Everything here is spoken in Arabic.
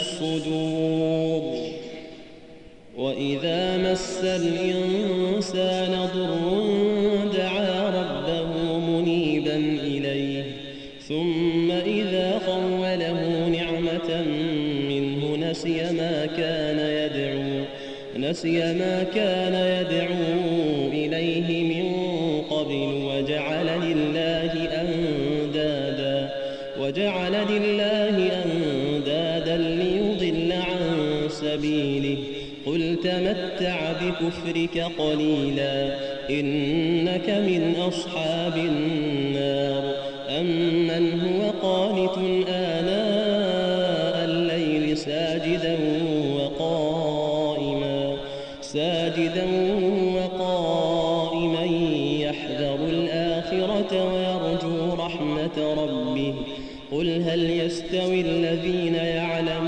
الصدور. وإذا مس الإنسان ضر دعا ربه منيبا إليه ثم إذا خوله نعمة منه نسي ما كان يدعو نسي ما كان يدعو إليه من قبل وجعل لله أندادا وجعل لله سبيله قل تمتع بكفرك قليلا إنك من أصحاب النار. أمن هو قانت آناء الليل ساجدا وقائما ساجدا وقائما يحذر الآخرة ويرجو رحمة ربه. قل هل يستوي الذين يعلمون